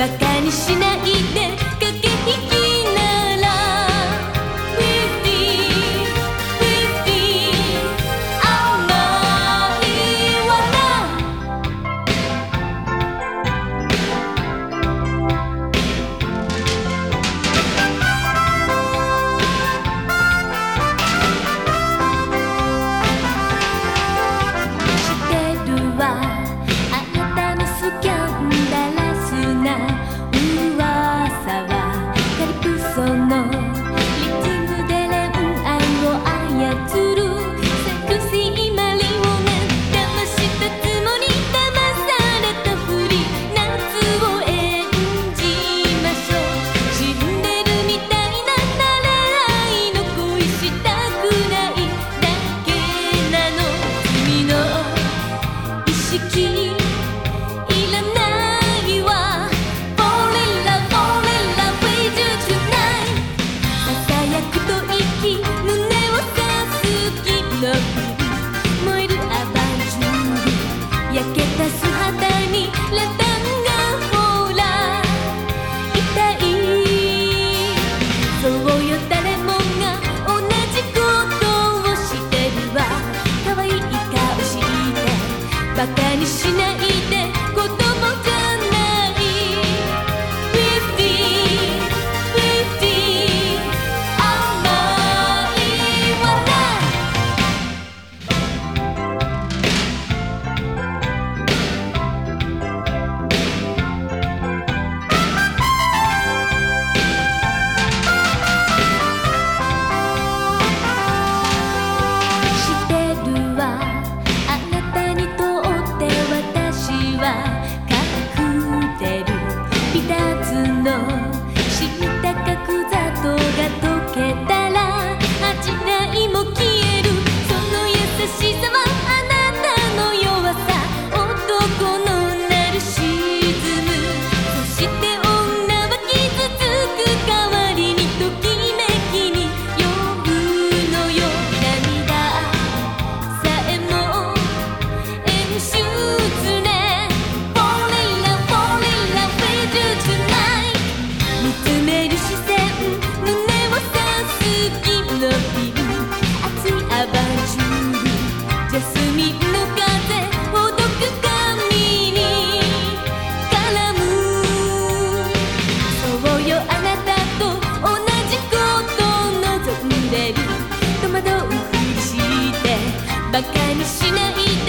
バカにしないで she バカにしない